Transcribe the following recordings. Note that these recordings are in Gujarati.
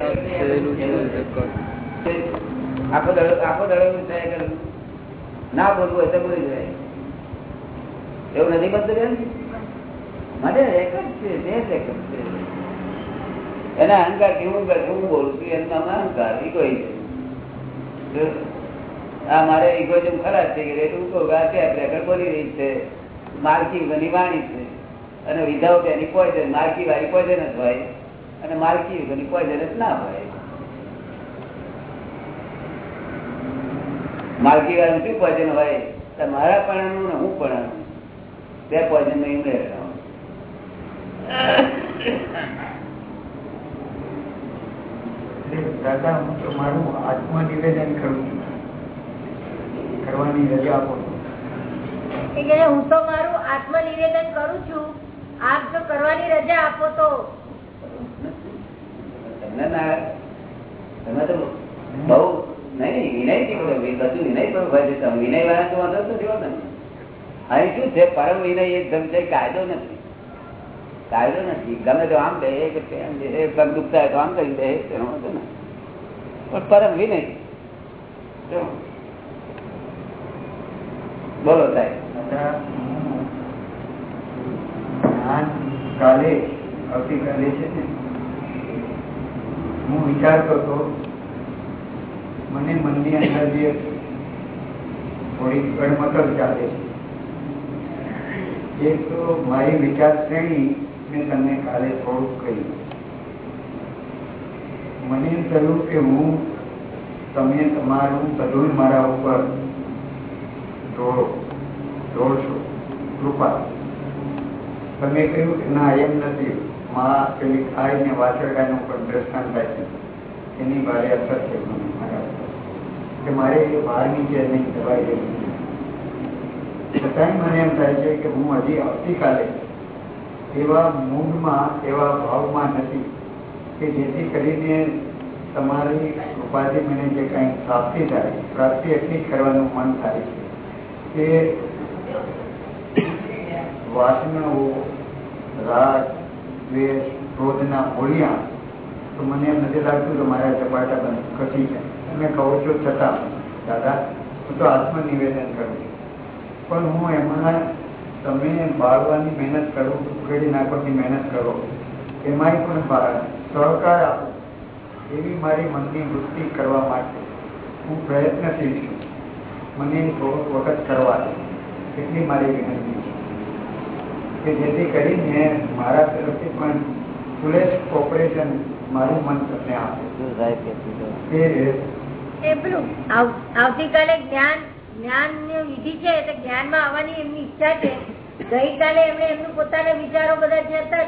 આખો દડો આખો દડો થયા કરે ના બોલવું તો બોલી જાય. એવું નથી બનતું કે મને જ છે એક જ છે. એને અહંકાર કેવું કરે? હું બોલું છું, એનું નામ અહંકાર ઇગોઇઝમ આ મારે ઇગોઇઝમ ખરાબ થઈ ગયું, એટલે હું ગાતે આગળ બોલી રહી છે. માલકી બની વાણી છે. અને વિધાઉટ એની પોઈઝન માલકી વાળી પોઈઝન જ હોય. અને માલકી યુગની કોઈ જ ના હોય. માલકી વાળું શું પોઈઝન હોય? તો મારા પણાનું ને હું પણાનું? બે પોઈઝન નહીં ઉમેરવાનું દાદા હું તો મારું આત્મ નિવેદન કરું છું. કરવાની રજા આપો એ કહે, હું તો મારું આત્મનિવેદન કરું છું. આપ જો કરવાની રજા આપો તો તમે તો બહુ નહીં, વિનય બોલો બધું વિનય પણ છે તમે વિનય વાળા તો વાંધો નથી હોતો ને અહીં શું છે, પરમ વિનય એકદમ છે, કાયદો નથી. કાયદો નથી. ગમે તો આમ દે કે તેમ દે પગ દુખતા તો આમ કરી દે એનો વાંધો ને પણ પરમ વિનય. બોલો સાહેબ. કાલે, આવતીકાલે છે ને હું વિચારતો હતો, મને મનની અંદર જે થોડી ગડમતલ ચાલે છે. એક તો મારી વિચાર શ્રેણી મેં તમને કાલે થોડુંક કહ્યું. મને એમ થયું કે હું તમે તમારું બધું મારા ઉપર ઢોળો ઢોળશો કૃપા. તમે કહ્યું કે ના, એમ નથી. માં પેલી ખાઈ ને વાછરડાનું પણ દ્રષ્ટાંત છે. એની ભારે અસર થઈ મને કે મારે એ બહારની જે નહીં દવાઈ લેવી છતાંય મને એમ થાય છે કે હું હજી આવતીકાલે એવા મૂડમાં, એવા ભાવમાં નથી કે જેથી કરીને તમારી કૃપાથી મને જે કાંઈ પ્રાપ્તિ થાય, પ્રાપ્તિ એટલી કરવાનું મન થાય છે કે વાસનાઓ, રાગ દ્વેષ ક્રોધના હોળિયા તો મને એમ નથી લાગતું કે મારા ચપાટા બંધ ઘટી જાય. તમે કહો છો છતાં દાદા, હું તો આત્મનિવેદન કરું છું. પણ હું એમાં તમે બાળવાની મહેનત કરો ઉકેડી નાખવાની મહેનત કરો. એમાંય પણ સહકાર આપો. એવી મારી મનની વૃત્તિ કરવા માટે હું પ્રયત્નશીલ છું. મને થોડોક વખત કરવા એટલી મારી વિનંતી. કે જેથી કરીને મારા તરફથી પણ ફુલેસ્ટ કોપરેશન મારું મન તમને આપે. આવતીકાલે જ્ઞાન જ્ઞાન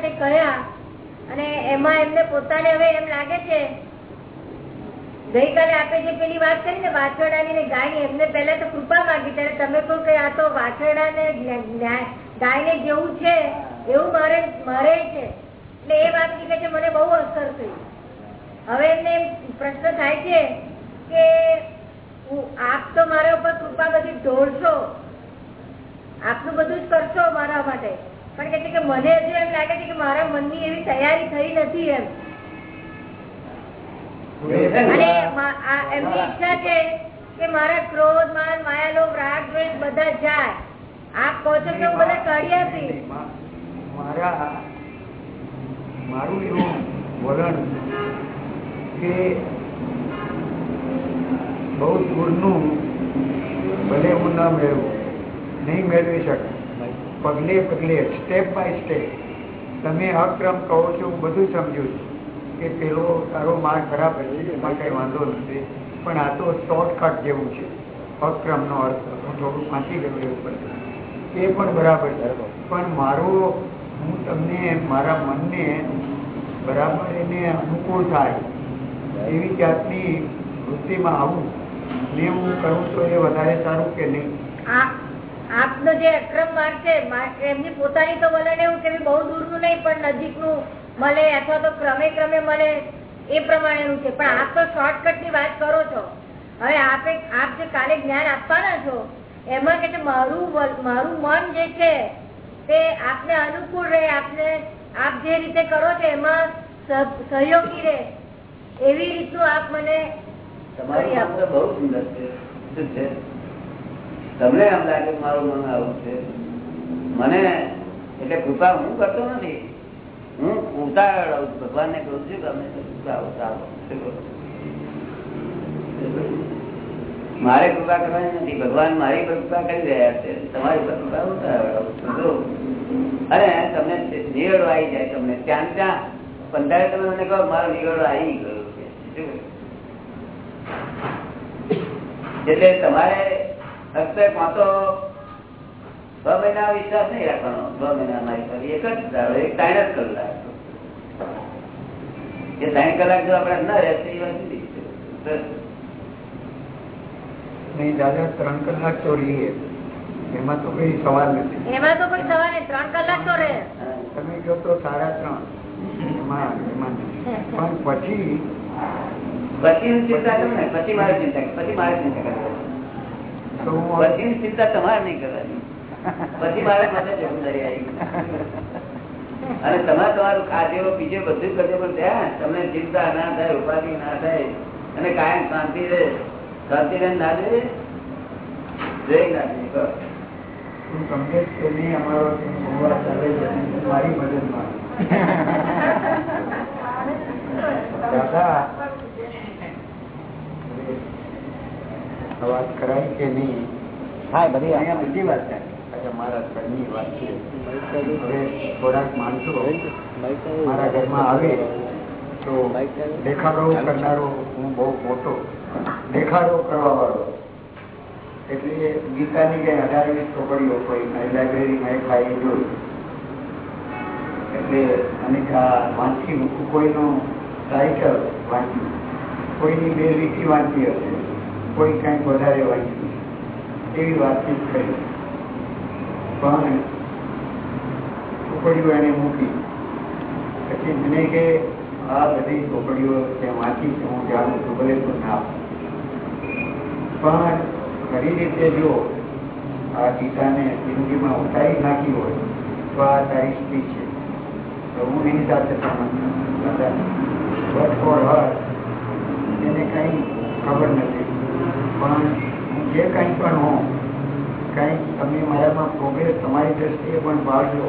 તે કહ્યા અને એમાં એમને પોતાને હવે એમ લાગે છે, ગઈકાલે આપણે જે પેલી વાત કરી ને વાછરડાની ને ગાયની, એમને પહેલા તો કૃપા માંગી, ત્યારે તમે કહો કે આ તો વાછરડા ને ગાયને જેવું છે, એવું મારે મારે છે. એટલે એ વાતની છે, મને બહુ અસર થઈ. હવે એમને પ્રશ્ન થાય છે કે આપ તો મારા ઉપર કૃપા બધી ઢોળશો. આપનું બધું જ કરશો મારા માટે. પણ કે કે મને હજુ એમ લાગે છે કે મારા મનની એવી તૈયારી થઈ નથી એમ. અને એમની ઈચ્છા છે કે મારા ક્રોધ, માન માયા લોભ રાગ દ્વેષ બધા જાય. આપ કહો છો કે હું બધા કાઢી આપી મારા, મારું એવું વલણ કે બહુ દૂરનું ભલે હું ન મેળવું, નહીં મેળવી શકું. પગલે પગલે સ્ટેપ બાય સ્ટેપ તમે અક્રમ કહો છો, હું બધું સમજુ છું કે પેલો તારો માર્ગ ખરાબ હશે, એમાં કંઈ વાંધો નથી, પણ આ તો શોર્ટકટ જેવું છે. અક્રમનો અર્થ હું થોડું વાંચી ગયું એવું બધું એ પણ બરાબર પણ મારો, હું તમને, મારા મનને બરાબર એને અનુકૂળ થાય એવી જાતની વૃત્તિમાં આવું. ને હું કરું તો એ વધારે સારું કે નહીં. આપ- આપનો જે અક્રમ માર્ગ છે એમની પોતાની તો વલણ એવું કે બહુ દૂરનું નહીં, પણ નજીકનું મળે અથવા તો ક્રમે ક્રમે મળે એ પ્રમાણેનું છે. પણ આપ તો શોર્ટકટની વાત કરો છો. હવે આપે, આપ જે કાલે જ્ઞાન આપવાના છો એમાં કે મારું મારું મન જે છે તે આપને અનુકૂળ રહે આપને આપ જે રીતે કરો છો એમાં સહયોગી રહે. એવી રીતનું આપ મને તમારું બહુ સુંદર છે. શું છે? તમને એમ લાગે મારું મન આવું છે? મને એટલે કૃપા હું કરતો નથી. હું ઉતાવળ ભગવાન ને કહું છું કે અમે કૃપા ઉતારો? મારે કૃપા કરવાની નથી. ભગવાન મારી પર કૃપા કરી રહ્યા છે. તમારી પર કૃપા અને તમને નિવેડો આવી જાય, તમને ત્યાં ત્યાં પંદર તમે મને કહો, મારો નિવેડો આવી ગયો એટલે તમારે ફક્ત કાં છ મહિના વિશ્વાસ નહીં રાખવાનો. છ મહિના મારી પર એક જ ધારો એક ત્રણ જ કલાક. એ ત્રણ કલાક જો આપણે ના રહેશે એ વાત. નહીં દાદા ત્રણ કલાક તો રહીએ. એમાં તો કઈ સવાલ નથી. એમાં તો કોઈ સવારે ત્રણ કલાક તો રહે. તમે કહો તો સાડા ત્રણ. એમાં એમાં પણ પછી ચિંતા કરો ને પછી મારે ચિંતા પછી મારે ચિંતા કરવાની તો ચિંતા તમારે નહીં કરવાની. પછી મારે માથે જવાબદારી આવી. અને તમારે તમારું ખાધેલો બીજે બધું કરજો પણ ત્યાં તમને ચિંતા ના થાય ઉપાધિ ના થાય અને કાયમ શાંતિ રહે. શાંતિ ના રહે જોઈ ના જોઈએ હું તમને કે નહીં અમારો સંવાદ ચાલે છે? મારી મદદમાં. દાદા વાત કરાય કે નહીં? હા બધી અહીંયા બધી વાત થાય મારા ઘરની વાત છે. થોડાક માણસો મારા ઘરમાં આવે તો દેખાડો કરનારો હું બહુ મોટો. દેખાડો કરવા વાળો એટલે ગીતાની કઈ અઢાર ચોપડીઓ કોઈ લાઇબ્રેરીમાં એક ભાઈ જોઈ. એટલે અને વાંચી મૂકું, કોઈનું સાયકલ વાંચ્યું. કોઈની બે લીટી વાંચી હશે. કોઈ કંઈક વધારે વાંચ્યું. એવી વાતચીત કરી. પણ ચોપડીઓ એને મૂકી. પછી મને કે આ બધી ચોપડીઓ ત્યાં વાંચી છે, હું જાણું છું, ભલે તો ના પણ ખરી રીતે જો આ ગીતાને જિંદગીમાં ઉતારી નાખી હોય, તો આ તારી સ્ત્રી છે. તો હું એની સાથે ફોર એને કંઈ ખબર નથી. પણ હું જે કંઈ પણ હોઉં, કંઈ તમે મારામાં પ્રોગ્રેસ તમારી દ્રષ્ટિએ પણ પાડજો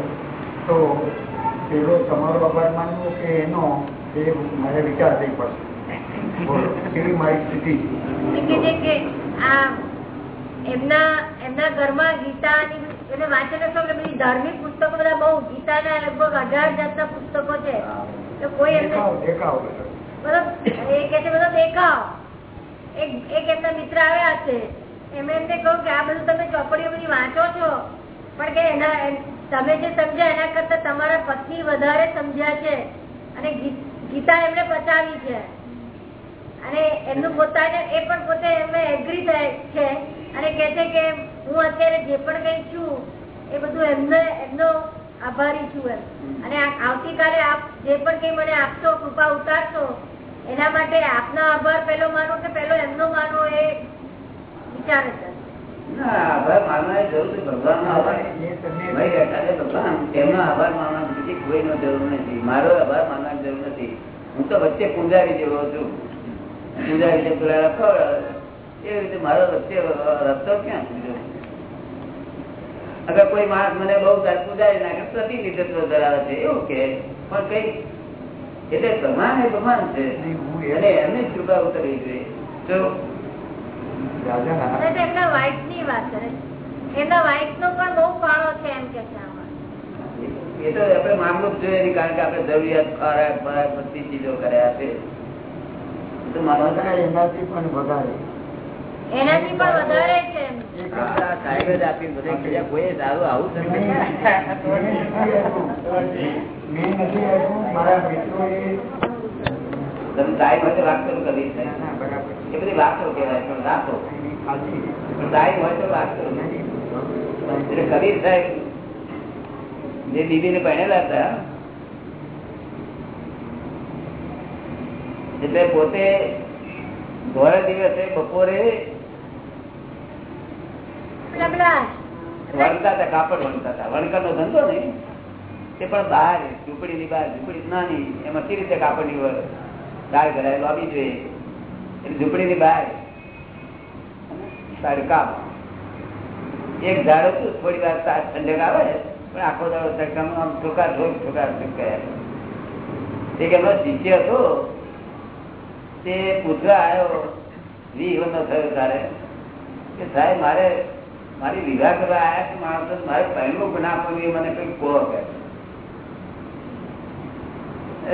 તો પેલો તમારો આભાર માનવો કે એનો, એ મારે વિચાર થઈ પડશે. બોલો, કેવી મારી સ્થિતિ? છે આ એમના એમના ઘરમાં ગીતાની એને વાંચેલો એટલે બધી ધાર્મિક પુસ્તકો બધા બહુ ગીતાના લગભગ અઢાર જાતના પુસ્તકો છે. તો કોઈ એમને બધો. બધો એ કે છે બધો દેખાવ. એક એક એમના મિત્ર આવ્યા છે. એમણે એમને કહ્યું કે આ બધું તમે ચોપડીઓ બધી વાંચો છો. પણ કે એના તમે જે સમજ્યા એના કરતા તમારા પત્ની વધારે સમજ્યા છે. અને ગીતા એમને પચાવી છે. અને એમનું પોતાને એ પણ પોતે એમને એગ્રી થાય છે. અને કહે છે કે હું અત્યારે જે પણ કઈ છું, એ બધું એમને, એમનો આભારી છું એમ. અને આવતીકાલે આપ જે પણ કઈ મને આપશો, કૃપા ઉતારશો, એના માટે આપનો આભાર પેલો માનો કે પેલો એમનો માનો એ વિચાર છે. આભાર માનવાની જરૂર છે ભગવાનનો આભાર. ભગવાન એમનો આભાર માનવાની જરૂર નથી. મારો આભાર માનવાની જરૂર નથી. હું તો વચ્ચે પૂજારી જેવો છું. પૂંજારી જે પેલા રખડ એ રીતે મારો વચ્ચે રસ્તો ક્યાં છે અગર કોઈ માણસ મને બહુ પૂજારી નાખે પ્રતિનિધિત્વ ધરાવે છે એવું કે પણ કઈ એટલે પ્રમાણ એ પ્રમાણ છે. અને એમને જ કૃપા ઉતરવી જોઈએ. તો એમના વાઇફની વાત કરે છે. એમના વાઇફ નો પણ બહુ ફાળો છે એમ કે છે એ તો આપણે માનવું જોઈએ કારણ કે આપણે જરૂરિયાત ખોરાક બરાક બધી ચીજો કર્યા છે. એનાથી પણ વધારે એનાથી પણ વધારે છે એમ. એક આ સાહેબ જ આપી બધે કોઈ સારું આવું મેં નથી. નથી આપ્યું. મેં નથી આપ્યું. મારા મિત્રોએ તમે સાહેબ હોય તો વાત કરું કદી ના, ના, બરાબર. એ બધી વાતો કહેવાય પણ રાખો એની ખાલી પણ હોય તો નહીં. કબીર સાહેબ જે દીદીને પહેણેલા હતા એટલે પોતે ધોળે દિવસે બપોરે વણતા હતા કાપડ વણતા હતા. વણકર નો ધંધો ને તે પણ બહાર ઝૂંપડી ની બહાર ઝૂંપડી નાની એમાં કેવી રીતે કાપડની વર દાળ ઘરે લોબી જોઈએ એટલે ઝૂંપડીની બહાર. તારું કામ. એક ઝાડ હતું થોડી વાર ઠંડક આવે પણ આખો દાડો ચક્કમ આમ ઠોકા ઠોક ઠોકાર ઠોક કર્યા. એક એમનો શિષ્ય હતો. તે પૂછવા આવ્યો વી નો થયો તારે. કે સાહેબ, મારે, મારી વિવાહ કરવા આવ્યા છે માણસો, મારે પહેલું ના એ મને કઈ કહો કે.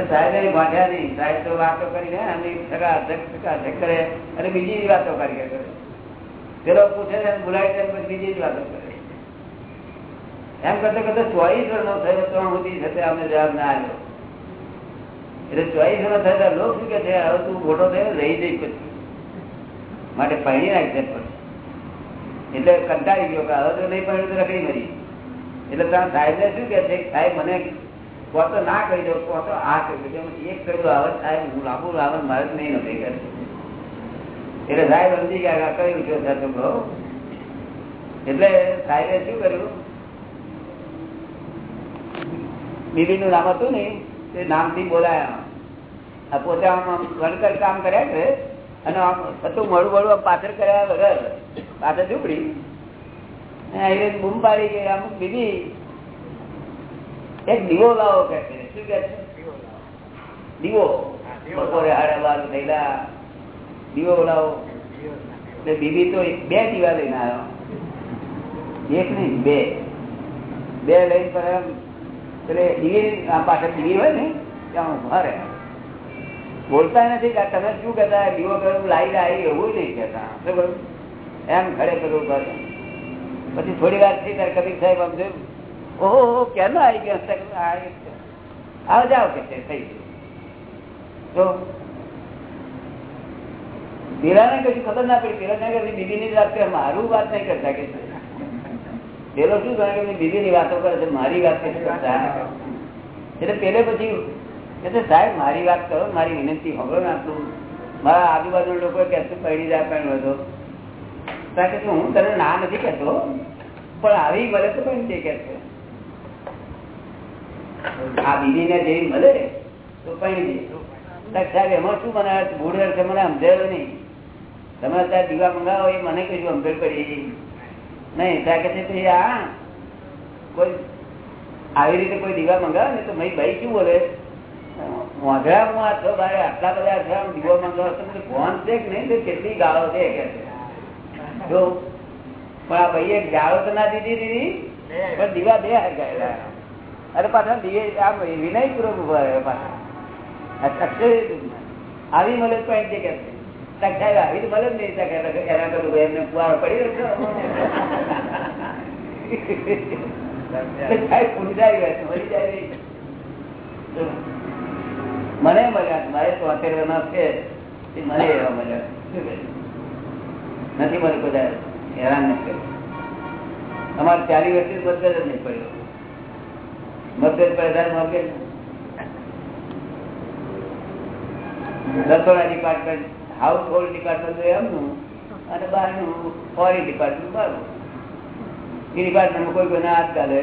સાહેબ, એ વાંધ્યા નહીં. સાહેબ તો વાતો કરીને અને ટકા અધક ટકા અધક કરે અને બીજી જ વાતો કરી કરે. પેલો પૂછે છે બોલાય છે બીજી જ વાતો કરે. એમ કરતા કરતા ચોવીસ વર્ષનો થયો ત્રણ સુધી થશે અમને જવાબ ના આવ્યો એટલે ચોઈસ વર્ષ થયા લોક શું કે છે, હવે તું મોટો થયો, રહી જઈ પછી. માટે પહેરી નાખશે એટલે કંટાળી ગયો કે હવે તો નહીં પડ્યું તો રખડી મરી. એટલે ત્યાં સાહેબ ને શું કે છે, સાહેબ મને કોતો ના કહી દો કોતો આ કહી દો. એક કહ્યું આવે સાહેબ, હું લાંબુ લાવે મારે નહીં નથી કરે. એટલે સાહેબ સમજી ગયા કહ્યું છે છોકરો એટલે સાહેબે શું કર્યું? બીબી નું નામ હતું ને તે નામથી બોલાયા. આ પોતે આમ વણકર કામ કર્યા છે, અને આમ થતું મળું મળું પાછળ કર્યા વગર પાછળ ઝૂંપડી. બૂમ પાડી ગઈ અમુક બીબી એક દીવો લાવો કે શું કે છે? દીવો. બપોરે હાડા બાર થયેલા. દીવો લાવો. એટલે બીબી તો બે દીવા લઈને આવ્યો. એક નહીં, બે. બે લઈને પર એટલે દીવી પાછળ દીવી હોય ને ત્યાં ઊભા રહે. બોલતા નથી કે તમે શું કહેતા? દીવો કરું લાઈ લાવી એવું નહીં કહેતા. શું કરું? એમ ઘરે કરું ઘર પછી થોડી વાર થઈ ત્યારે કબીર સાહેબ આમ જોયું. ઓહો કેમ આવી ગયા? આવ જાવ કે થઈ ગયું. તો પેલાને કશું ખબર ના પડી. પેલા ના કરી ની વાત કરે મારું વાત નહીં કરતા કે પેલો શું કરે કે બીબી ની વાતો કરે છે, મારી વાત કરતા એટલે પેલે પછી એટલે સાહેબ, મારી વાત કરો, મારી વિનંતી. ખબર નાખું મારા આજુબાજુ લોકો કહેતું, પડી જાય પણ બધો કારણ કે હું તને ના નથી કહેતો, પણ આવી મળે તો પણ તે કહેતો આ બીબી ને જેવી મળે, તો કઈ દે સાહેબ, એમાં શું મને ગુડ છે મને સમજાયો નહીં. તમે અત્યારે દીવા મંગાવો એ મને કશું સમજણ પડી નહીં ત્યાં કે આ કોઈ આવી રીતે કોઈ દીવા મંગાવે ને તો ભાઈ ભાઈ શું બોલે? મોઢા હું આ છો ભાઈ આટલા બધા આમ દીવો મંગાવો તમને ફોન છે કે નહીં? કેટલી ગાળો છે કે જો પણ આ ભાઈએ ગાળો તો ના દીધી દીધી પણ દીવા બે હરગાયેલા અરે પાછા દીવે આ વિનય પૂર્વક ઊભા રહ્યા પાછા. આવી મળે તો એમ કે સાહેબ આવી મળે જ નહીં એના કરું એમને કુવારો પડી રહ્યો સાહેબ પૂંજાઈ મરી જાય મને મળ્યા મારે તોતેર વર્ષ છે મને એવા મળ્યા નથી મને બધા હેરાન નથી કર્યું અમારે ચાલી વર્ષથી મતભેદ જ નહીં પડ્યો. મતભેદ પડે મતભેદ રસોડા ડિપાર્ટમેન્ટ હાઉસ હોલ્ડ ડિપાર્ટમેન્ટ એમનું અને બહારનું ફોરેન ડિપાર્ટમેન્ટ બહારનું એ ડિપાર્ટમેન્ટમાં કોઈ કોઈને હાથ ચાલે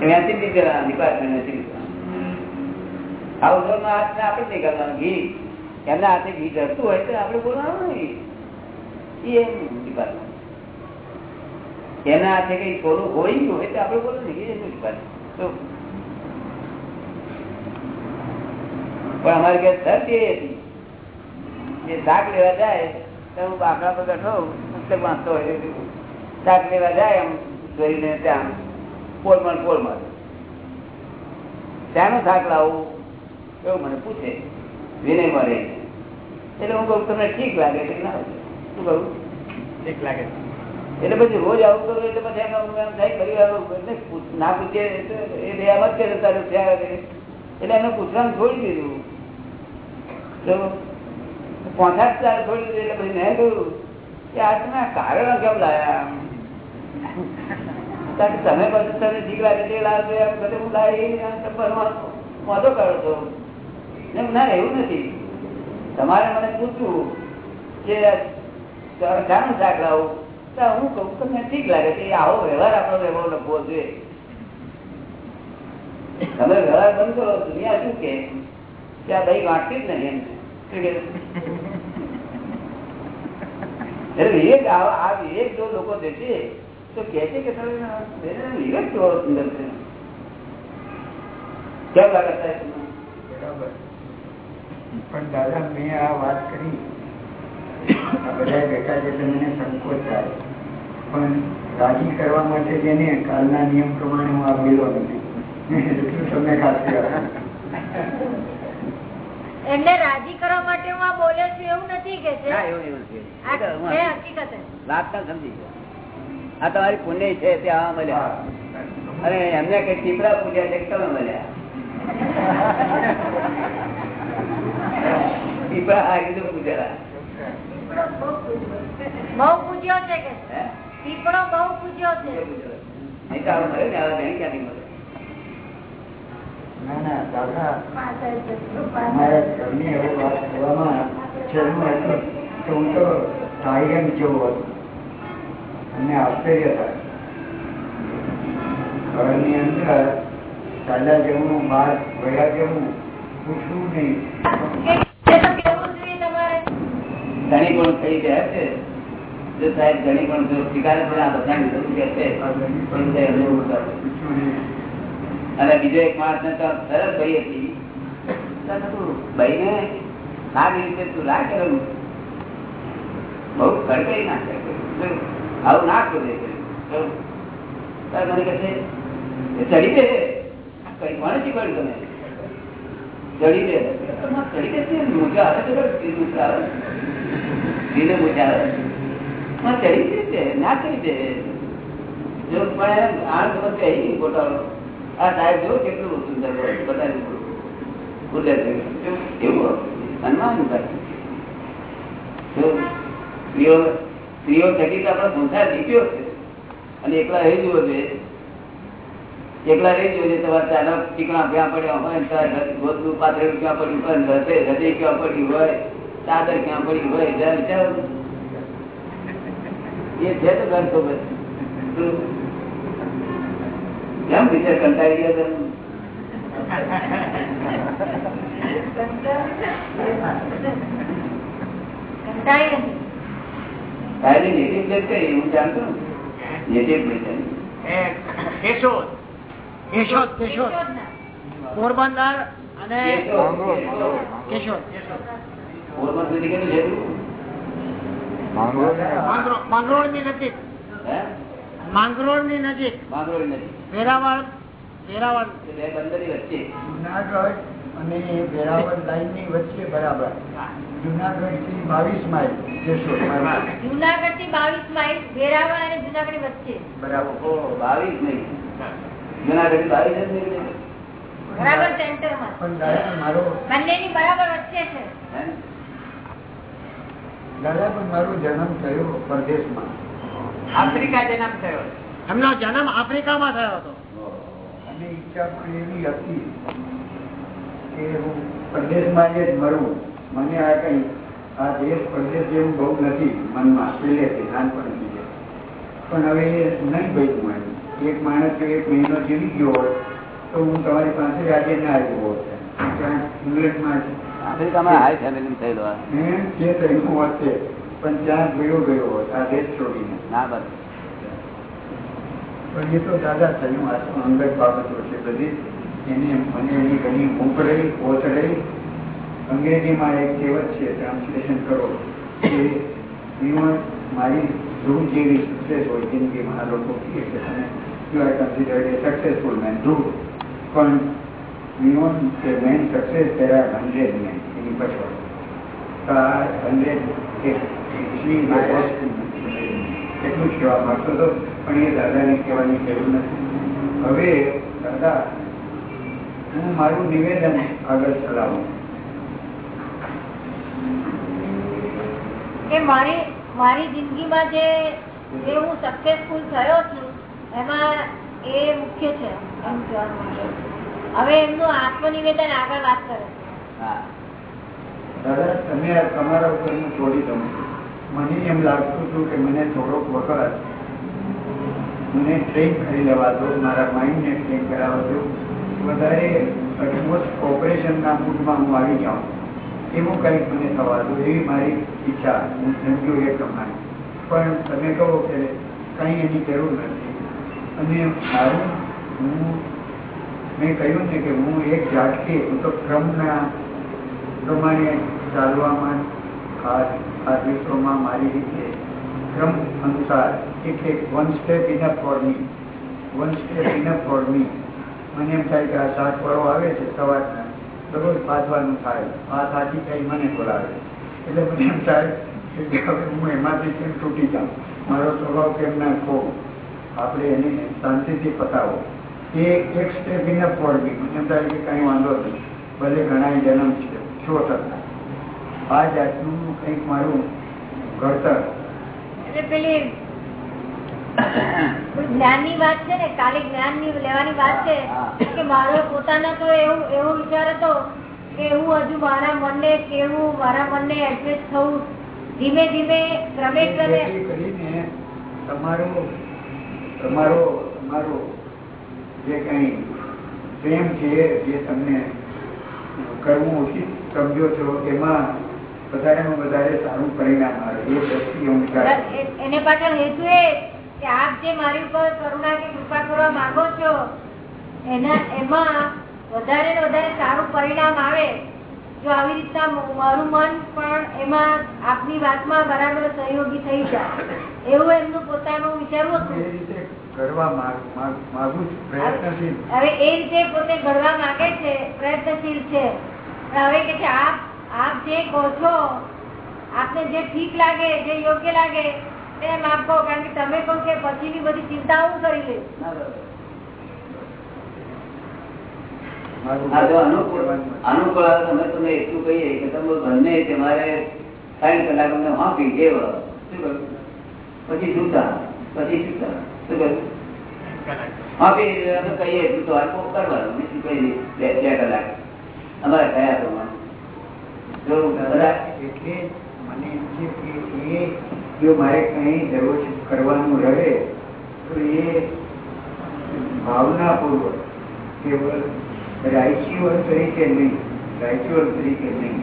ત્યાંથી દીધેલા ડિપાર્ટમેન્ટ હાઉસ હોલ્ડમાં હાથને આપણે નહીં કરવાનું ઘી. એમના હાથે ઘી ચડતું હોય તો આપણે બોલવાનું નહીં. એ એમ ડિપાર્ટમેન્ટ એના હાથે કઈ થોડું હોય હોય તો આપણે બોલો ને એનું ડિપાર્ટમેન્ટ તો પણ અમારી ઘેર એ હતી. જે શાક લેવા જાય તો હું બાકડા પર બેઠો પુસ્તક વાંચતો હોય. શાક લેવા જાય એમ જોઈને ત્યાં પોલમાં પોલમાં ત્યાંનું શાક લાવવું એવું મને પૂછે. વિનય મળે. એટલે હું કહું તમને ઠીક લાગે કે ના શું કહું? ઠીક લાગે એટલે પછી રોજ આવું કરું એટલે પછી એમ થાય થાય આવું ના પૂછે એ એમ જ કે તારું થયા એટલે એનું પૂછવાનું છોડી દીધું. પોતા ચાર છોડી દીધું એટલે મેં કહ્યું કે આ તમે કારણ કેમ લાયા તમે તને ઠીક લાગે તે લાવજો એમ બધે હું લાવી મોટો કરો છો ના, એવું નથી. તમારે મને પૂછવું કે શાનું શાક લાવું. તો હું કહું તમને ઠીક લાગે કે આવો વ્યવહાર આપણો વ્યવહાર લખવો જોઈએ. તમે વ્યવહાર બંધ કરો, દુનિયા શું કે કે આ ભાઈ વાંચતી જ નહીં એમ શું કે? એટલે વિવેક આ આ વિવેક જો લોકો દેશે તો કે છે કે તમે એને વિવેક કેવો સુંદર છે. કેમ લાગે સાહેબ તમને? બરાબર. પણ દાદા, મેં આ વાત કરી. આ બધા બેઠા છે એટલે મને સંકોચ થાય. પણ રાજી કરવા માટે જેને કાલના નિયમ પ્રમાણે હું આપેલો નથી. એમને રાજી કરવા માટે હું આ બોલે છું એવું નથી કે. આ. વાત ના સમજી તમારી પુણ્ય છે તે આવા મળ્યા. અને એમને કઈ ટીપડા પૂજ્યા છે તમે મળ્યા. ટીપડા આ રીતે પૂજેલા બહુ પૂજ્યો છે કે? પીપળો બહુ પૂજ્યો છે. નહીં તો આવું મળે ને આવા ક્યાંથી મળે? ના ના દાદા મારા ઘરની એવી વાત કરવામાં જન્મ હતું તો હું તો સાયરન જેવો હતો. અમને આશ્ચર્ય થાય ઘરની અંદર ચાલ્યા જવું બહાર ગયા જવું પૂછવું નહીં. તો કેવું જોઈએ તમારે. ધણી પણ થઈ જાય છે. જો સાહેબ ધણી પણ જો સ્વીકારે છે આ બધાની કે છે. અને બીજો એક માણસ ને તો સરસ ભાઈ હતી. ભાઈ ને સારી રીતે તું રાખે. બહુ કડકાઈ નાખે આવું ના કરે મને કહે છે, "એ ચડી દે. કઈ કોને શીખવાડ્યું તમે ચડી દે ચડી દે. મોજા આવે છે મોજા આવે. ધીરે મોજા આવે. ચડી દે ના ચડી દે જો પણ આણ ખબર કહી ગોટાળો આ કેટલું એવું તો સંસાર જીત્યો છે. અને એકલા રહી જુઓ એકલા રહી જોઈએ. તમારે ચાલો ચીકણા ક્યાં પડ્યા હોય તારે પાથરેલું ક્યાં પડ્યું હોય હૃદય હૃદય ક્યાં પડ્યું હોય, ચાદર ક્યાં પડી હોય, જરા વિચારો. એ છે તો ઘર તો? કેમ વિચાર કંટાળી ગયા. પોરબંદર અને કેશોદ. પોરબંદરની? નજીક? માંગરોળની નજીક. માંગરોળ નજીક. વેરાવળ વેરાવળ. બે બંદરની વચ્ચે. જુનાગઢ અને વેરાવળ લાઈનની વચ્ચે બરાબર. જુનાગઢથી બાવીસ માઇલ જેસોર જુનાગઢથી બાવીસ માઇલ વેરાવળ અને જુનાગઢની વચ્ચે. બરાબર. બાવીસ નહીં. જુનાગઢથી બાવીસ જ નહીં બરાબર સેન્ટરમાં. દાદા બંને ની બરાબર વચ્ચે છે. દાદા પણ મારો જન્મ થયો પરદેશમાં. આફ્રિકા જન્મ થયો. એમનો જન્મ આફ્રિકામાં થયો હતો. અને ઈચ્છા પણ એવી હતી કે હું પરદેશમાં જ મરું. મને આ કઈ આ દેશ પરદેશ જેવું બહુ નથી મનમાં પહેલેથી નાનપણથી પણ હવે એ નહીં બન્યું એમ એક માણસ એક મહિનો જીવી ગયો હોય તો હું તમારી પાસે આજે ના આવ્યો હોત ત્યાં ઇંગ્લેન્ડમાં જ. આફ્રિકામાં હાઈ ફેમિલી થયેલો આ. પણ ત્યાં ગયો ગયો હોત આ દેશ છોડીને. ના બસ. પણ એ તો દાદા થયું આ તો અંગત બાબતો છે બધી. એને મને એની ઘણી ઊંઘ રહી અંગ્રેજીમાં એક કહેવત છે ટ્રાન્સલેશન કરો કે જીવન મારી ધ્રુવ જેવી સક્સેસ હોય જિંદગીમાં આ લોકો કહે છે. તમે you are considered a successful man Dhruv. પણ બિયોન્ડ કે man success there are hundred men એની પાછળ તો આ હંડ્રેડ એક એટલું જ કહેવા માંગતો હતો પણ એ દાદાને કહેવાની જરૂર નથી. હવે દાદા હું મારું નિવેદન આગળ ચલાવું. કે મારી મારી જિંદગીમાં જે જે હું સક્સેસફુલ થયો છું એમાં એ મુખ્ય છે એમ કહેવાનું હવે એમનું આત્મનિવેદન આગળ વાત કરે. હા. દાદા તમે તમારા ઉપર હું છોડી દઉં છું. મને એમ લાગતું હતું કે મને થોડોક વખત મને ટ્રેન કરી લેવા દો, મારા માઇન્ડને ટ્રેન કરાવવા દો. વધારે અટમોસ્ટ ઓપરેશનના મૂડમાં હું આવી જાઉં. એવું કંઈક મને થવા દો, એવી મારી ઈચ્છા હું સમજુ એ પ્રમાણે. પણ તમે કહો કે કંઈ એની જરૂર નથી. અને મારું, હું, મેં કહ્યું ને કે હું એક ઝાટકે હું તો ક્રમના પ્રમાણે ચાલવામાં આ દિવસોમાં મારી રીતે ક્રમ અનુસાર એટલે one step enough for me one step enough for me મને એમ થાય કે આ સાત વાળો આવે છે સવારના, દરરોજ પાછવાનું થાય, આ સાચી કઈ મને બોલાવે. એટલે મને એમ થાય કે હવે હું એમાંથી કેમ તૂટી જાઉં, મારો સ્વભાવ કેમ ના ખો? આપણે એને શાંતિથી પતાવો. એ એક સ્ટેપ ઇનફ ફોર મી મને એમ થાય કે કાંઈ વાંધો નહીં. ભલે ઘણા જન્મ છે, છો ટકા. આ જાતનું કંઈક મારું ઘડતર. એટલે પેલી જ્ઞાનની વાત છે ને કાલે જ્ઞાનની લેવાની વાત છે કે મારો પોતાનો તો એવું એવો વિચાર હતો કે હું હજુ મારા મનને કેવું મારા મનને એડજસ્ટ થવું. ધીમે ધીમે ક્રમે ક્રમે કરીને તમારો તમારો તમારો જે કઈ પ્રેમ છે જે તમને કરવું ઉચિત સમજો છો એમાં વધારેમાં વધારે સારું પરિણામ આવે એ દ્રષ્ટિ હું એને પાછળ હેતુ એ કે આપ જે મારી ઉપર કરુણા કે કૃપા કરવા માંગો છો એના એમાં વધારે ને વધારે સારું પરિણામ આવે. જો આવી રીતના મારું મન પણ એમાં આપની વાતમાં બરાબર સહયોગી થઈ જાય. એવું એમનું પોતાનું વિચારવું હતું. કરવા માંગુ છું પ્રયત્નશીલ. હવે એ રીતે પોતે ઘડવા માંગે છે પ્રયત્નશીલ છે. હવે કે છે આપ આપ જે કહો છો આપને જે ઠીક લાગે જે યોગ્ય લાગે એમ આપ કહો કારણ કે તમે કહો કે પછીની બધી ચિંતા હું કરી લઈશ. આ અનુકૂળ અમે તમને એટલું કહીએ કે તમે બંને તમારે ત્રણ કલાક અમને હાંકી જેવ શું પછી છૂટા પછી શું કહ્યું? અમે કહીએ એટલું તો આખું કરવાનું. બે કલાક. અમારે કયા પ્રમાણે. એટલે મને એમ છે કે એ જો મારે કંઈ દરરોજ કરવાનું રહે તો એ ભાવનાપૂર્વક કેવળ રાઇચ્યુઅલ તરીકે નહીં રાઇચ્યુઅલ તરીકે નહીં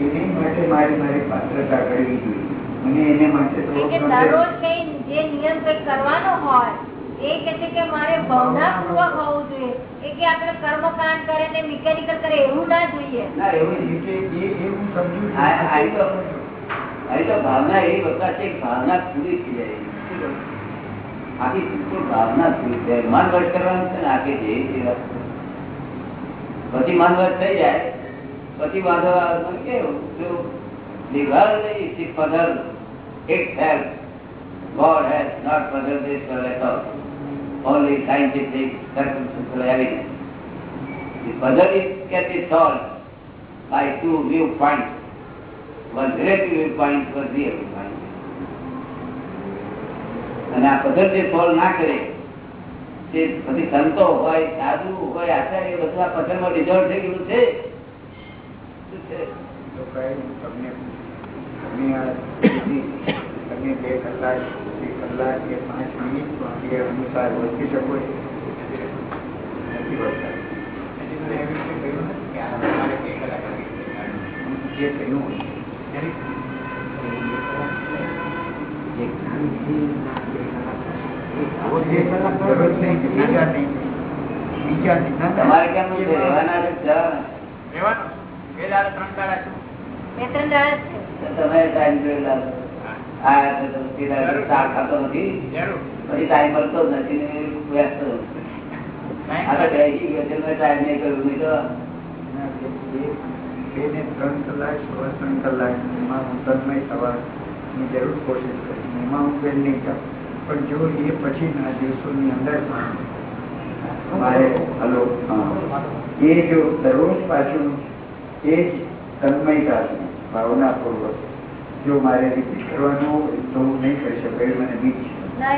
એની માટે મારે મારી પાત્રતા કરવી જોઈએ. મને એને માટે જે નિયમ કરવાનો હોય એ કે છે કે મારે ભાવનાપૂર્વક હોવું જોઈએ. એ કે આપણે કર્મકાંડ કરે ને મિકેનિકલ કરે એવું ના જોઈએ. ના એવું એ કે એ એ હું સમજુ છું. આ- આ તો અહીં તો ભાવના એવી વખત છે કે ભાવના પૂરી થઈ જાય. શું કહ્યું? આખી બિલકુલ ભાવના પૂરી થઈ જાય. મન વચ કરવાનું છે ને આખી જે તે વાત. પછી મન વચ થઈ જાય. પછી વાંધો આવે તો કેવું? જો the world is the puzzle itself. God has not puzzled Only scientific circumstantial evidence. The puzzle is getting solved by two viewpoints. One relative viewpoint, one real viewpoint. અને આ પદ્ધતિ સોલ્વ ના કરે તે બધી સંતો હોય સાધુ હોય આચાર્ય બધું આ પથ્થરમાં રિઝોલ્વ થઈ ગયું છે તમને બે કલાક કલાક કે પાંચ મિનિટ પણ એ અનુસાર ઓળખી શકો છો. નથી વર્તા જે કહ્યું. તમારે કેમ છે? રહેવાના રહેવાનું. બે દાડા ત્રણ દાડા છું બે ત્રણ દાડા છે. તમે ટાઈમ જોઈ લાવો આ તમે સીધા શાક ખાતો નથી. પછી ટાઈમ મળતો જ નથી ને વ્યસ્ત ટાઈમ નહીં નહીં તો બે ત્રણ કલાક સવા ત્રણ કલાક એમાં હું તન્મય થવાની જરૂર કોશિશ કરીશ. એમાં હું ફેલ નહીં જાઉં. પણ જો એ પછીના દિવસોની અંદર મારે હલો એ જો દરરોજ પાછું એ જ તન્મયતાથી ભાવનાપૂર્વક. જો મારે રિપીટ કરવાનું તો હું નહીં કરી શકું એ મને બીજ ના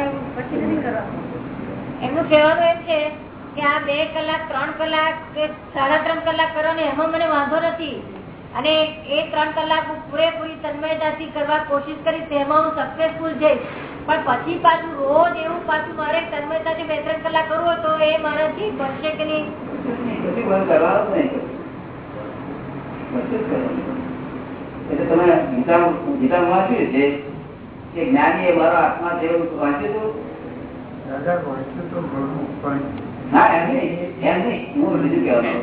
એમનું કહેવાનું એમ છે કે આ બે કલાક ત્રણ કલાક કે સાડા ત્રણ કલાક કરવાનો એમાં મને વાંધો નથી. અને એ ત્રણ કલાક હું પૂરેપૂરી તન્મયતાથી કરવા કોશિશ કરીશ તેમાં હું સક્સેસફુલ જઈશ. પણ પછી પાછું રોજ એવું પાછું મારે તન્મયતાથી બે ત્રણ કલાક કરવું તો એ મારાથી બનશે કે નહીં? એટલે તમે ગીતા ગીતા વાંચ્યું છે કે જ્ઞાની એ મારો આત્મા છે એવું વાંચ્યું હતું દાદા વાંચ્યું તો ઘણું પણ ના એમ નહીં એમ નહીં. હું બીજું કહેવાનું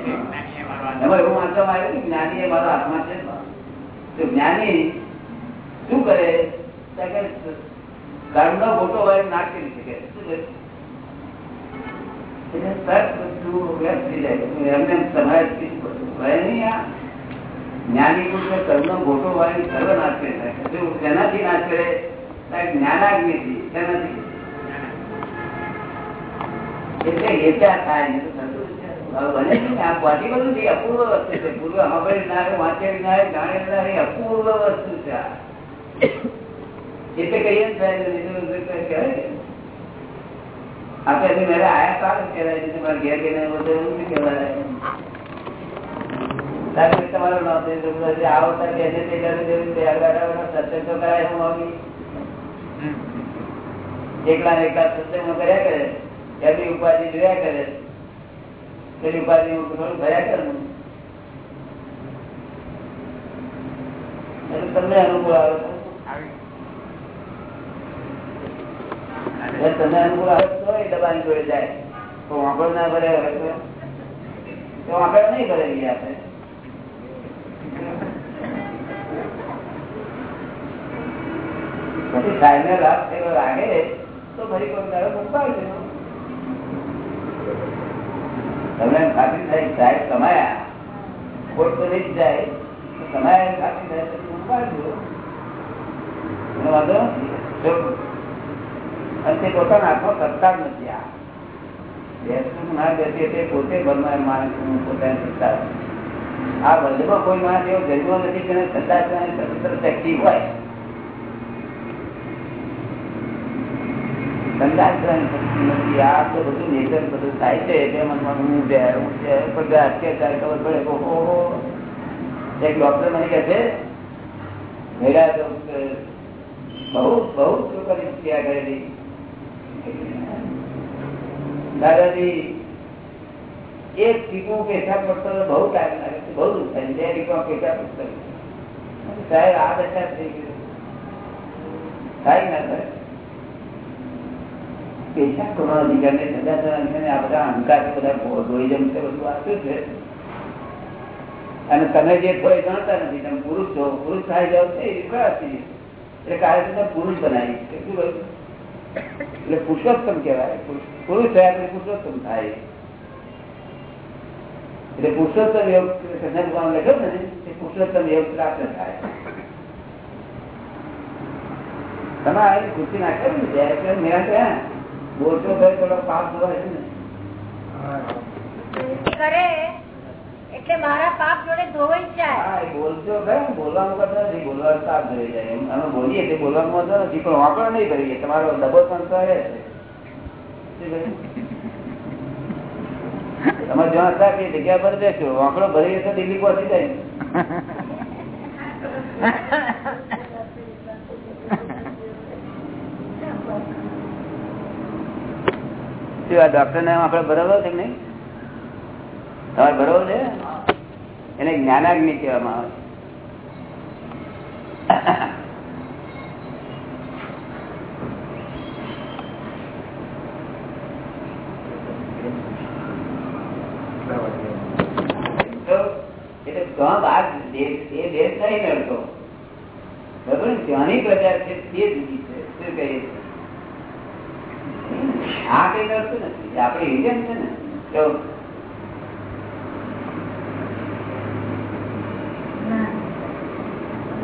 એમાં એવું વાંચવામાં આવ્યું કે જ્ઞાની એ મારો આત્મા છે. તો જ્ઞાની શું કરે? તો કે કર્મનો ખોટો ના કરી? શકે શું કરે? એટલે તરત બધું વ્યર્થ થઈ જાય. એમને એમ તમારે નહીં આ? જ્ઞાની પુરુષ કર્મ ખોટો હોય સર્વ નાશ કરી તેનાથી નાશ કરે જ્ઞાનાગ્નિથી તેનાથી. એટલે હેચા થાય છે. આ નથી. અપૂર્વ વસ્તુ છે. પૂર્વ સાંભળેલી ના વાંચેલી ના ના અપૂર્વ વસ્તુ છે એટલે કહીએ ને સાહેબ, નહીં કહેવાય કે. આ તો એની મેળે આયા સારું કહેવાય છે તમારે ઘેર ગઈને બધું કહેવાય. તમારું નામ છે, તો પછી આવો તાર કે છે, તે કરે છે, તે આગળ આગળ સત્સંગ તો કરાય હું આવી? એકલા ને એકલા સત્સંગમાં કર્યા કરે. એમની ઉપાધિ જોયા કરે. પેલી ઉપાધિ હું થોડું ભર્યા કરું. એટલે તમને અનુકૂળ આવે તો. એટલે તમને અનુકૂળ આવે તો એ દબાની જોડે જાય. તો વાંકડો ના ભરે હવે તો. તો વાંકડો નહીં ભરેલી આપણે. તમને ખાતરી થાય, સાહેબ કમાયા ખોટ તો નહીં જાય કમાયા ખાતરી થાય તો વાંધો અને તે પોતાના હાથમાં કરતા જ નથી આ. બેસતું ના બેસીએ તે પોતે બનવા માણસ પોતાની આ વર્લ્ડમાં કોઈ માણસ એવો ગરીબો નથી તેને સત્તા સ્વતંત્ર શક્તિ હોય સંદાસ કરવાની શક્તિ નથી આ તો બધું નેચર બધું થાય છે ખબર પડે ઓહો, એક ડોક્ટર મને કહે છે, મેળા બહુ બહુ છોકરી ક્રિયા કરેલી દાદાજી, એક ટીપો પેશાબ પડતો બહુ ટાઈમ લાગે છે, બહુ દુઃખ થાય પડતો સાહેબ, આ દશા થઈ ગયું. થાય ના થાય પેશાબ કરવાનો અધિકાર ને સદા સદા આ બધા અહંકાર બધા ધોઈ જમશે બધું આ શું છે અને તમે જે છો એ જાણતા નથી તમે પુરુષ છો પુરુષ થાય જાવ છે એ કળાથી એટલે કાલે તમે પુરુષ બનાવી કેટલું બધું એટલે પુરુષોત્તમ કહેવાય પુરુષ થયા પછી પુરુષોત્તમ થાય એટલે પુરુષોત્તમ યોગ કૃષ્ણ ભગવાન લખ્યો ને એ પુરુષોત્તમ યોગ પ્રાપ્ત થાય તમે આવી ખુશી ના કરી ને ત્યારે એટલે મેં ત્યાં બોલતો ભાઈ થોડો પાપ જોવાય છે ને. કરે એટલે મારા પાપ જોડે ધોવાઈ જાય. બોલતો ખરો, બોલવાનું કરતો નથી બોલવાનું સાફ જોઈ જાય. એમ અમે બોલીએ તે બોલવાનું વાંધો નથી પણ વાપરો નહીં કરીએ. તમારો ડબો સંતો શું તમે જ્યાં હતા તે જગ્યા પર બેસો વાંકડો ભરી તો દિલ્હી પહોંચી જાય. શું આ ડોક્ટર ને આપણે બરાબર છે નહીં? તમારે બરોબર છે? એને જ્ઞાનાગ્નિ કહેવામાં આવે તો એટલે ત્યાં બહાર દેશ એ દેશ નહીં લડતો બરોબર ને ત્યાંની પ્રજા છે તે જુદી છે શું કહીએ છીએ? આ કઈ લડતું નથી ઇન્ડિયન છે ને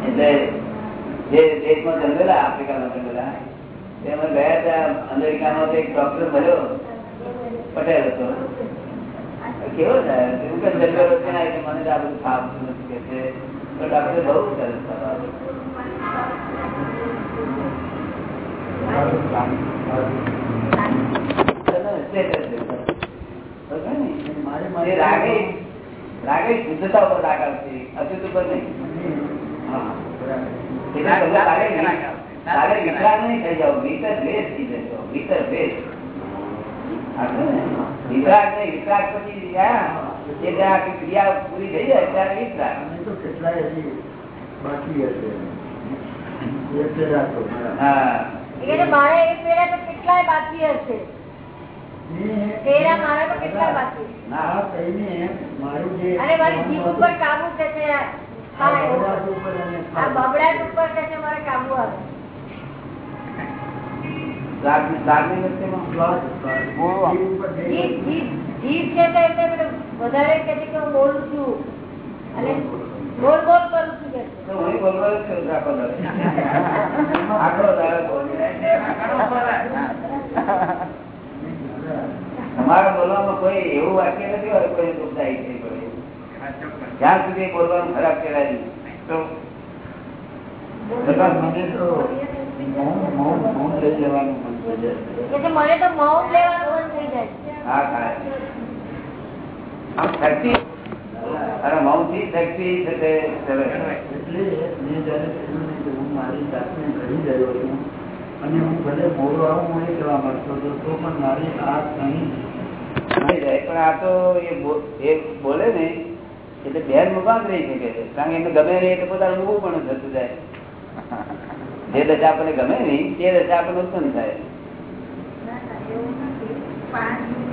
એટલે જે દેશમાં જંગલા આફ્રિકામાં જંગલા તેમાં ગયા ત્યાં અમેરિકાનો એક ડોક્ટર મળ્યો પટેલ હતો. કેવો થાય એવું કે જંગલો છે? ને મને આ બધું નથી કે છે. તો ડોક્ટર બહુ સરસ એ રાગે રાગે શુદ્ધતા ઉપર રાગ આવશે અશુદ્ધ ઉપર નહીં હા એટલે તમે તારે તારે વિતરાગ નહીં થઈ જાવ વિતર વેશ થઈ જશો વિતર વેશ વિતરાગ નહીં વિતરાગ પછી એ જે આખી ક્રિયા પૂરી થઈ જાય ત્યારે વિતરાગ અને તો કેટલાય હજી બાકી હશે એ પેલા તો હા એ કહે છે, મારે એ ફેરા તો કેટલાય બાકી હશે વધારે કે કે હું બોલું છું. અને બોલ બોલ કરું છું? કે હું બોલવા છું આખો દાડો. આખો તમારા બોલવામાં કોઈ એવું વાક્ય નથી હોય કોઈ દુઃખદાયી થઈ પડે જ્યાં સુધી બોલવાનું ખરાબ કહેવાય તો મારી જાતને ઘડી ગયો છું અને હું ભલે મોડો આવું હું એ કહેવા માંગતો હતો, તો પણ મારી આ નહીં જાય. પણ આ તો એ બોલે ને, એટલે બેન મુકામ રહી શકે છે. કારણ કે એમને ગમે નહીં એટલે પોતાનું મૂકવું પણ થતું જાય. જે દશા આપણને ગમે નહીં, તે દશા આપણને ઉત્પન્ન થાય.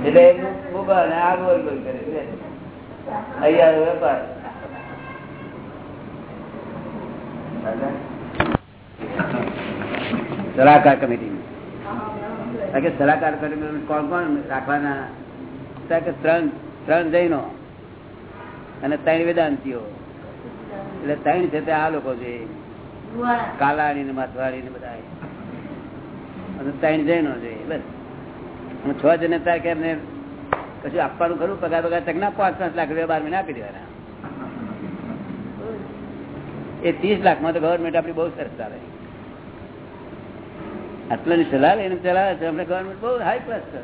એટલે એ મુ- મૂકા અને આ બોલ બોલ કરે છે. અહીંયા વેપાર. સલાહકાર કમિટી. કે સલાહકાર કમિટી કોણ કોણ રાખવાના? કે ત્રણ ત્રણ જૈનો અને ત્રણ વેદાંતિઓ. એટલે ત્રણ છે તે આ લોકો છે. કાલાણી ને માથવાડી ને બધા અને ત્રણ જૈનો છે બસ. અને છ જણ ત્યારે કે એમને કશું આપવાનું ખરું? પગાર પગાર તક ના પાંચ પાંચ લાખ રૂપિયા બાર મહિને આપી દેવાના. એ ત્રીસ લાખમાં તો ગવર્મેન્ટ આપણી બહુ સરસ ચાલે. આટલાની સલાહ લઈને ચલાવે છે. અમને ગવર્મેન્ટ બહુ હાઈ ક્લાસ છે.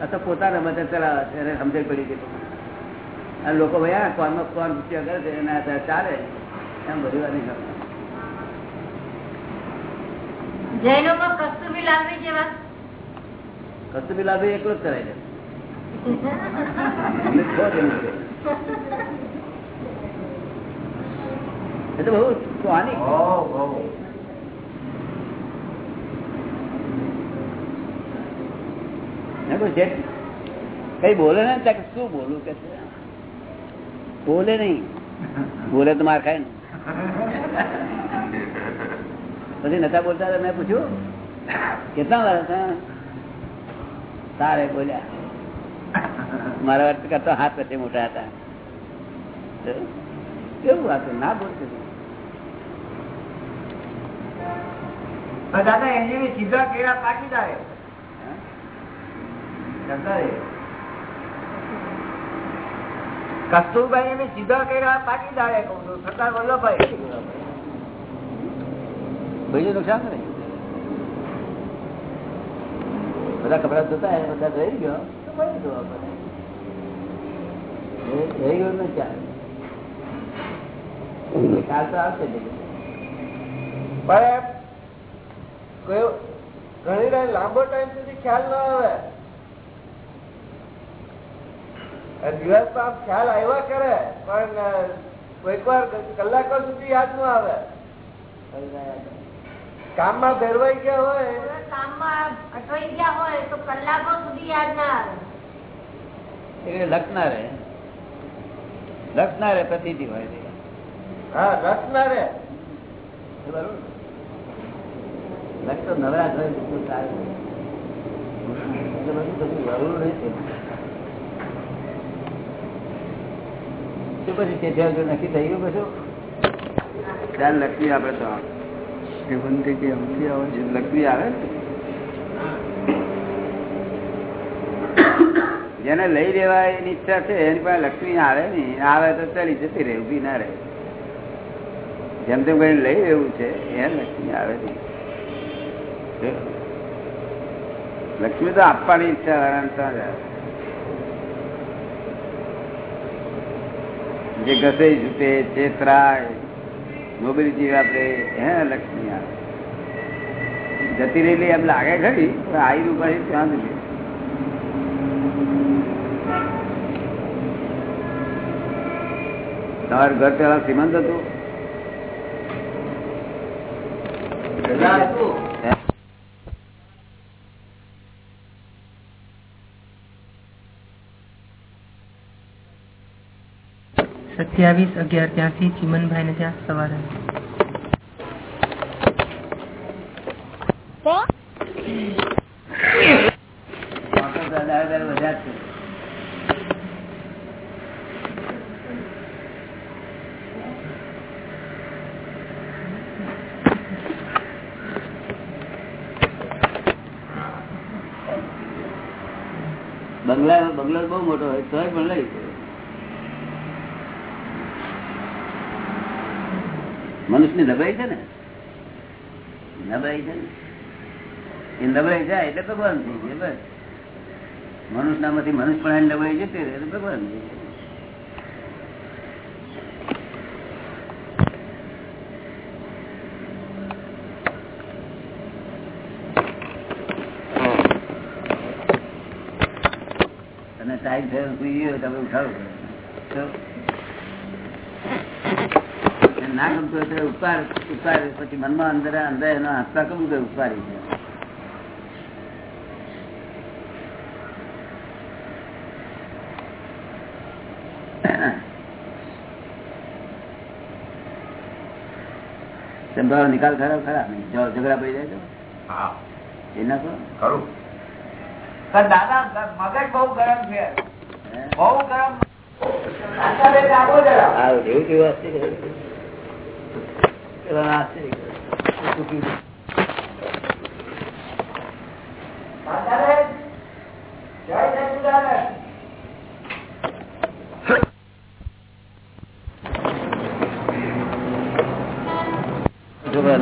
આ તો પોતાના બધા ચલાવે છે. એને સમજણ પડી ગઈ. અને લોકો ભાઈ આ કોનમાં કોણ રૂપિયા કરે છે? એના આધારે ચાલે. એમ બધી વાર નહીં. જૈનોમાં જેવા? લાભ એકલો જ કરાય છે. એ તો બહુ સ્વાનિક મેં કહ્યું, "શેઠ, કઈ બોલે ને શું બોલું કે બોલે નહીં. બોલે તો માર ખાય ને. પછી નતા બોલતા મેં પૂછ્યું, કેટલા વર્ષ તારે બોલ્યા. મારા વર્ષ કરતા હાથ પછી મોટા હતા. કેવું વાત ના બોલતું દાદા, એની સીધા કેળા પાકી હે. કસ્તુરભાઈ એને સીધા કર્યા પાટીદાર કહું છું. સરદાર વલ્લભભાઈ. ભાઈ નુકસાન નહીં. બધા કપડા ધોતા બધા રહી ગયો. રહી ગયો ને ચાલે કાલ તો આવશે પણ કયો ઘણી લાંબો ટાઈમ સુધી ખ્યાલ ના આવે. દિવસ આમ ખ્યાલ આવ્યા કરે પણ કોઈક વાર કલાકો સુધી યાદ ન આવે. કામમાં ભેરવાઈ ગયા હોય. કામમાં અટવાઈ ગયા હોય તો કલાકો સુધી યાદ ના આવે. એ લક્ષ ના રહે. લક્ષ પ્રતિથી હોય. હા રસ ના રે બરોબર. લક્ષ તો નવરાશ હોય તો બધું જરૂર પછી નક્કી થઈ ગયું કશું ત્યાં લક્ષ્મી આપડે તો. જેને લઈ લેવા એની ઈચ્છા છે, એની પાસે લક્ષ્મી આવે ને આવે તો ચડી જતી રહે ઊભી ના રહે. જેમ તેમ કઈ લઈ લેવું છે એને લક્ષ્મી આવે નહીં. લક્ષ્મી તો આપવાની ઈચ્છા વાળાને ત્યાં જ. જે ઘસાઈ છૂટે ચેતરાય નોબેલી આપણે, હે, લક્ષ્મી આવે જતી રહેલી એમ લાગે ખરી, પણ આવી રૂપાળી ત્યાં જ તમારું ઘર પેલા શ્રીમંત હતું. સત્યાવીસ અગિયાર ત્યાંથી ચિમનભાઈ ને ત્યાં સવારે. બંગલા બંગલો બહુ મોટો હોય તો પણ લઈ મનુષ્યની નબળાઈ છે ને? નબળાઈ છે એ નબળાઈ જાય એટલે ભગવાન થઈ જાય, બસ. મનુષ્ય નામાંથી મનુષ્ય પણ નબળાઈ જતી રહે એટલે ભગવાન થઈ અને ટાઈમ થયો, સુઈ ગયો, તમે ઉઠાવો તો ના ગમતું હોય તો ઉપકાર ઉપકાર પછી મનમાં અંદર અંદર એનો આત્મા કમ કે ઉપકારી છે? સંભાવ નિકાલ ખરાબ ખરાબ નહીં. ઝઘડા પડી જાય તો? ખરું. દાદા મગજ બહુ ગરમ છે? બહુ ગરમ. ના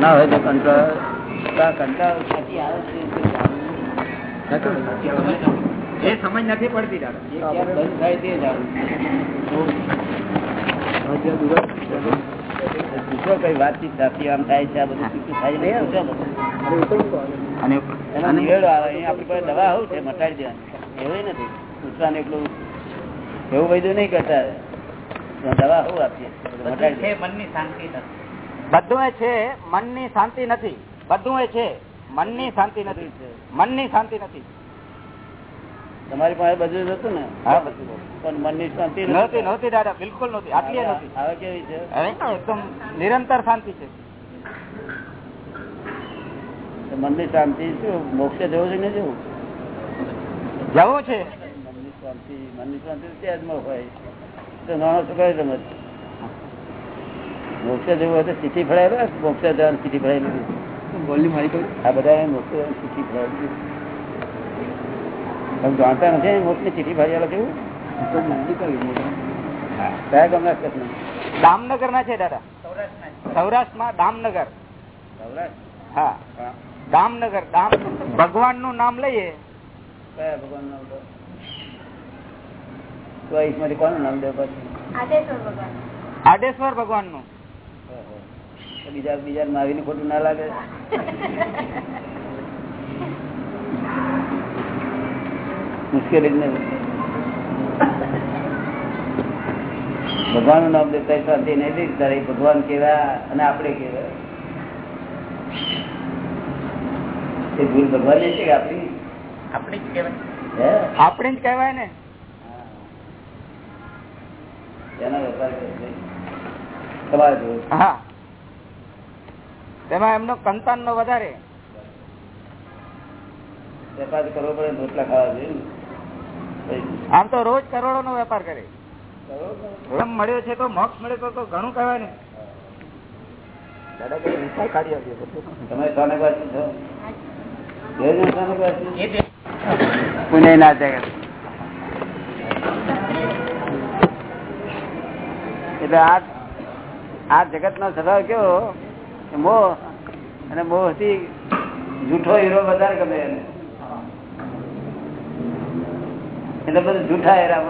હોય તો કંટાળ કંટાળ નથી આવે છે એ સમજ નથી પડતી દાદા. બંધ થાય તે. પૂછો કઈ વાતચીત થતી આમ થાય છે આ બધું પૂછ્યું થાય નહીં પૂછો અને નિવેડો આવે આપણી પાસે દવા આવું છે મટાડી દેવાની. એવું નથી. પૂછવાનું એટલું એવું બધું નહીં કરતા. દવા આવું આપીએ મટાડી દે મનની શાંતિ નથી. બધું એ છે મનની શાંતિ નથી. બધું એ છે મનની શાંતિ નથી. મનની શાંતિ નથી. તમારી પાસે બધું હતું ને? હા. બધું. પણ મનની શાંતિ નહોતી નહોતી દાદા બિલકુલ નહોતી આટલી નહોતી હવે કેવી છે? હવે એકદમ નિરંતર શાંતિ છે. મનની શાંતિ શું? મોક્ષે જવું છે ને જવું? જવું છે. મનની શાંતિ મનની શાંતિ ત્યાં જ હોય. તો નાનો છોકરો રમત મોક્ષે જવું હોય તો ચીઠી ફળાયેલો મોક્ષે જવાની ચીઠી ફળાયેલી બોલી મારી આ બધા મોક્ષે જવાની ચીઠી ફળાયેલી તમે જાણતા નથી મોક્ષની ચીઠી ફળાયેલા કેવું? કયા ગામના દામનગર ના છે દાદા. સૌરાષ્ટ્રમાં દામનગર. સૌરાષ્ટ્ર? હા. દામનગર દામ ભગવાનનું નામ લઈએ. કયા ભગવાન નામ તો કોનું નામ દેવ પછી? આદેશ્વર ભગવાન. આડેશ્વર ભગવાનનું બીજા બીજા માવી ને ખોટું ના લાગે? મુશ્કેલી જ નહીં. ભગવાનનું નામ દેતા શાંતિ નહીં દે તારે ભગવાન કેવા અને આપણે કેવા એ ભૂલ ભગવાન છે કે આપણી? આપણે જ કહેવાય. આપણે જ કહેવાય ને. તેના વેપાર તમારે જોવું હા. તેમાં એમનો કંતાન નો વધારે. વેપાર કરવો પડે રોટલા ખાવા જોઈએ આમ તો રોજ કરોડો નો વેપાર કરે. મળ્યો છે તો મોક્ષ મળ્યો તો ઘણું કહેવાય ને? પુણે જગત એટલે આ આ જગત નો સ્વભાવ કેવો? કે મોહ અને મોહથી જૂઠો હીરો વધારે ગમે એને. એટલે બધું જૂઠા હીરા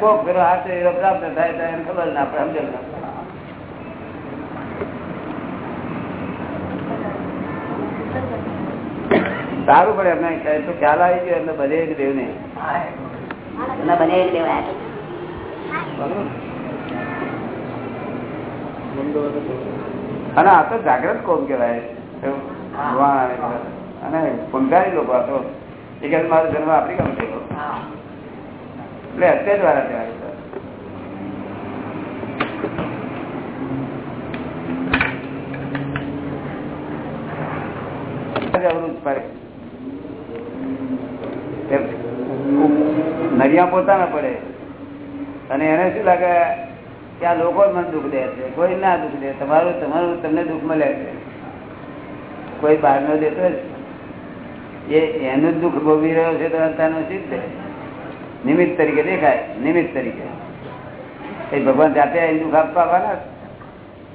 કોક ફેરો હાથે હીરો પ્રાપ્ત થાય તો એને ખબર ના પડે સમજણ ના. સારું પડે એમને તો ખ્યાલ આવી ગયો એટલે બને જ દેવ નહીં બને? અને આ તો જાગ્રત કોમ કેવાય અને પુનગારી લોકો આ તો એક મારો જન્મ આફ્રિકામાં થયો. એટલે અત્યારે દ્વારા ત્યાં જ નરિયા પોતાના પડે. અને એને શું લાગે કે આ લોકો મને દુઃખ દે છે? કોઈ ના દુઃખ દે. તમારું તમારું તમને દુઃખ મળે છે. કોઈ બહાર નો દેતો એ એનું દુઃખ ભોગવી રહ્યો છે તો અંતાનું સિદ્ધ નિમિત્ત તરીકે દેખાય, નિમિત્ત તરીકે. એ ભગવાન જાતે એ દુઃખ આપવાના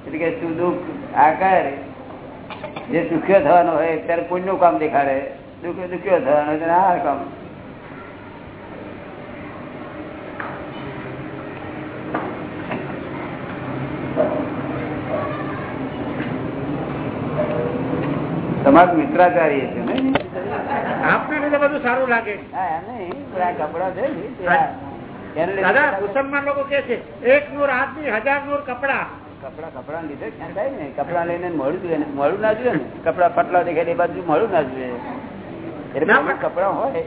એટલે કે શું દુઃખ આ કરે. જે સુખ્યો થવાનો હોય ત્યારે પુણ્યનું કામ દેખાડે. દુઃખ દુખ્યો થવાનો હોય ત્યારે આ કામ. તમારું મિત્રાચાર્ય છે. આપને તો બધું સારું લાગે. કપડા છે ને, તે આ- એને લીધે દાદા મુસલમાન લોકો કે છે એક નૂર આદમી હજાર નૂર કપડા. કપડા કપડા લીધે ક્યાં ને? કપડા લઈને મળું જોઈએ મળું ના જોઈએ ને. કપડા પટલા દેખાય એ બાજુ મળું ના જોઈએ. એટલે કપડા હોય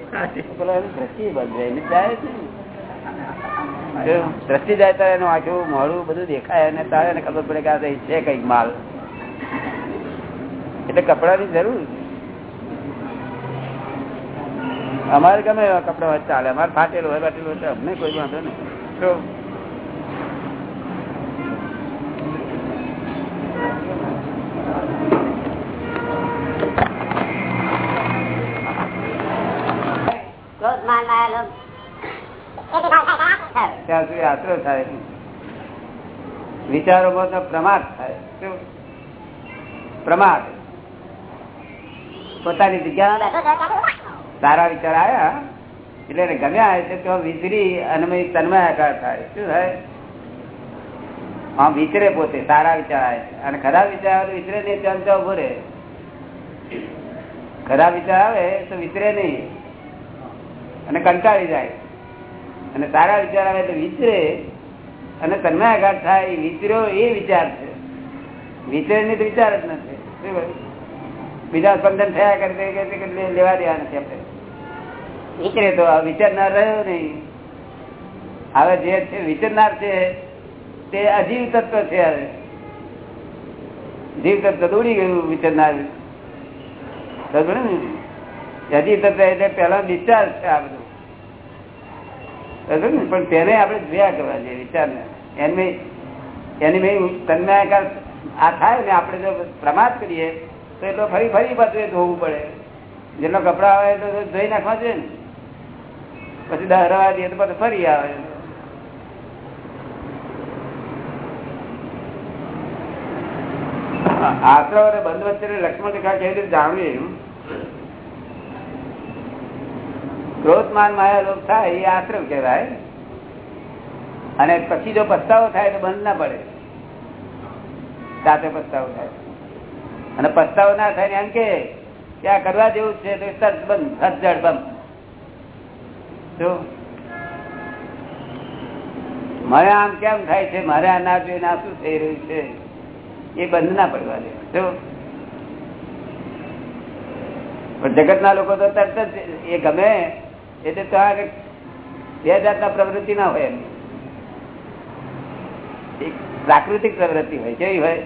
પેલા એની દ્રષ્ટિ બાજુ જાય એને જાય નહીં. દ્રષ્ટિ જાય ત્યારે એનું આખું મળું બધું દેખાય અને તારે એને ખબર પડે કે આ છે કંઈક માલ. એટલે કપડાની જરૂર છે. અમારે ગમે એવા કપડા હોય ચાલે. અમારે ફાટેલું હોય ફાટેલું હોય અમને કોઈ વાંધો ત્યાં સુધી આશરો થાય. વિચારો વિચારોમાં તો પ્રમાદ થાય. શું? પ્રમાદ. પોતાની જગ્યા સારા વિચાર આવ્યા એટલે એને ગમ્યા એટલે તો વિચરી અને પછી તન્મયાકાર થાય. શું થાય? આમ વિચરે પોતે સારા વિચાર આવે અને ખરાબ વિચાર આવે વિચરે નહીં, ત્યાં ત્યાં ખરાબ વિચાર આવે તો વિચરે નહીં. અને કંટાળી જાય. અને સારા વિચાર આવે તો વિચરે અને તન્મયાઘાત થાય વિચર્યો એ વિચાર છે. વિચરે નહીં તો વિચાર જ નથી. બીજા સ્પંદન થયા કરે લેવા દેવા નથી આપણે. વિચરે તો વિચારનાર રહ્યો નહીં. હવે જે છે, વિચારનાર છે, તે અજીવ તત્વ છે હવે. જીવ તત્વ દોડી ગયું વિચારનાર? અજીવ તત્વ એટલે પેલા ડિસ્ચાર્જ છે આ બધું. ને? પણ તેને આપણે જોયા કરવા જોઈએ વિચારને. એની એની મેં તન્મયાકાર આ થાય ને, આપણે જો પ્રમાદ કરીએ, તો એ તો ફરી ફરી પાછું ધોવું પડે. જેટલો કપડા આવે તો ધોઈ નાખવા જોઈએ ને. પછી દહરવા દે તો પછી ફરી આવે. આશ્રવ અને બંધ વચ્ચે લક્ષ્મણ રેખા કેવી રીતે જાણવી ક્રોધ માયા લોક થાય એ આશ્રમ કહેવાય. અને પછી જો પસ્તાવો થાય તો બંધ ના પડે. સાથે પસ્તાવો થાય. અને પસ્તાવો ના થાય એમ કે આ કરવા જેવું છે તો તરત બંધ હજડ બંધ મારે આમ કેમ થાય છે? મારે આ ના જોઈને આ શું થઈ રહ્યું છે? એ બંધ ના પડવા દે પણ જગત ના લોકો તો તરત જ એ ગમે એટલે તો આગળ બે જાતના પ્રવૃત્તિ ના હોય એમની એક પ્રાકૃતિક પ્રવૃત્તિ હોય, કેવી હોય?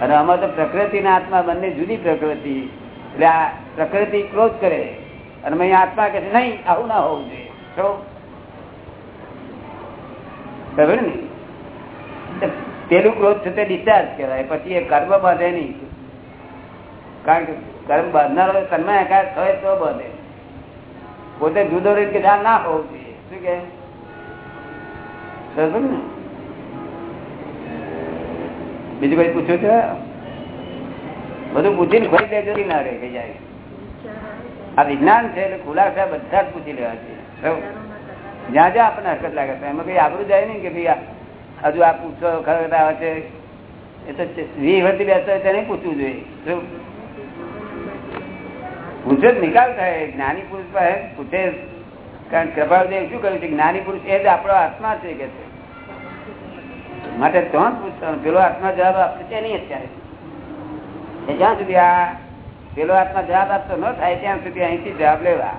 અને આમાં તો પ્રકૃતિ ને આત્મા બંને જુદી પ્રકૃતિ, એટલે આ પ્રકૃતિ ક્રોધ કરે. અને મેં આત્મા કે નહીં, આવું ના હોવું જોઈએ. ને? પેલું ક્રોધ છે ડિસ્ચાર્જ કહેવાય. પછી એ કર્મ બાંધે નહીં. કારણ કે કર્મ બાંધનારો તન્મયાકાર થાય તો બાંધે. પોતે જુદો રહી કે ના હોવું જોઈએ. શું કે ને? બીજું કઈ પૂછ્યું છે? બધું પૂછીને ફરી લેજો, ના રે કઈ જાય. આ વિજ્ઞાન છે એટલે ખુલાસા બધા જ પૂછી લેવા છે. જ્યાં જ્યાં આપણને હરકત લાગે છે. એમાં કઈ આબરું જાય નહીં કે ભાઈ હજુ આ પૂછો ખરેખર આવે છે. એ તો વી વર્ષથી બેસતો હોય તેને પૂછવું જોઈએ. પૂછે નિકાલ થાય. જ્ઞાની પુરુષ પાસે પૂછે. કારણ કૃપાળદેવ શું કહ્યું છે? જ્ઞાની પુરુષ એ જ આપણો આત્મા છે કે છે. માટે ત્રણ પૂછવાનું. પેલો આત્મા જવાબ આપશે નહીં અત્યારે. જ્યાં સુધી આ પેલો આત્મા જવાબ આપતો ન થાય ત્યાં સુધી અહીંથી જવાબ લેવા.